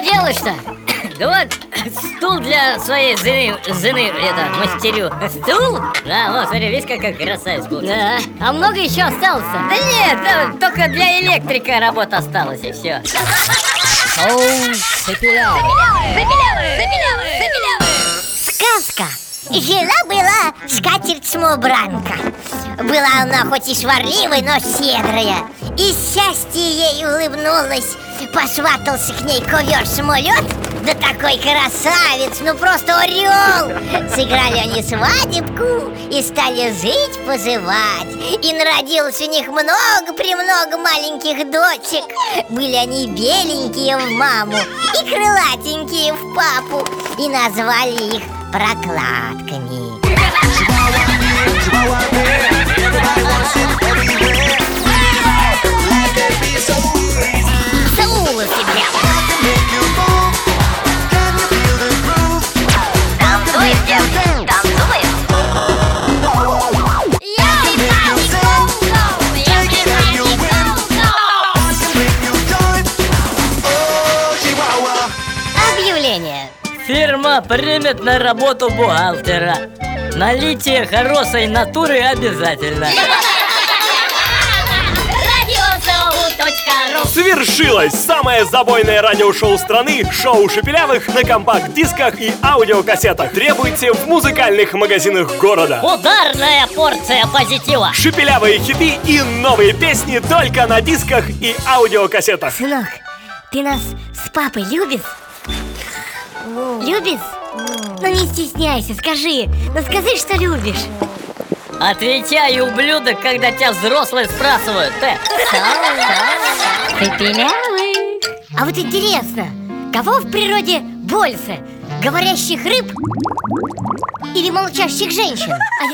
делаешь-то? Да вот, стул для своей жены, жены это, мастерю Стул? Да, вот, смотри, видишь, какая красавец получился Да. А много еще осталось Да нет, да, только для электрика работа осталась и все Шоу Шепелявы. Сказка. Жила-была скатерть-самобранка. Была она хоть и сварливой, но щедрая. И счастье ей улыбнулось. Посватался к ней ковер-самолет. Да такой красавец, ну просто орел Сыграли они свадебку и стали жить, позывать И народилось у них много-премного маленьких дочек. Были они беленькие в маму и крылатенькие в папу. И назвали их прокладками. Саул Объявление. Фирма примет на работу бухгалтера Налитие хорошей натуры обязательно Свершилось самое забойное радиошоу страны Шоу Шепелявых на компакт-дисках и аудиокассетах Требуйте в музыкальных магазинах города Ударная порция позитива. Шепелявые хиты и новые песни только на дисках и аудиокассетах Сынок, ты нас с папой любишь? Любишь? Ну не стесняйся, скажи Ну скажи, что любишь Отвечай, ублюдок, когда тебя взрослые спрашивают Ты Шепелявы. А вот интересно, кого в природе больше? Говорящих рыб или молчащих женщин? А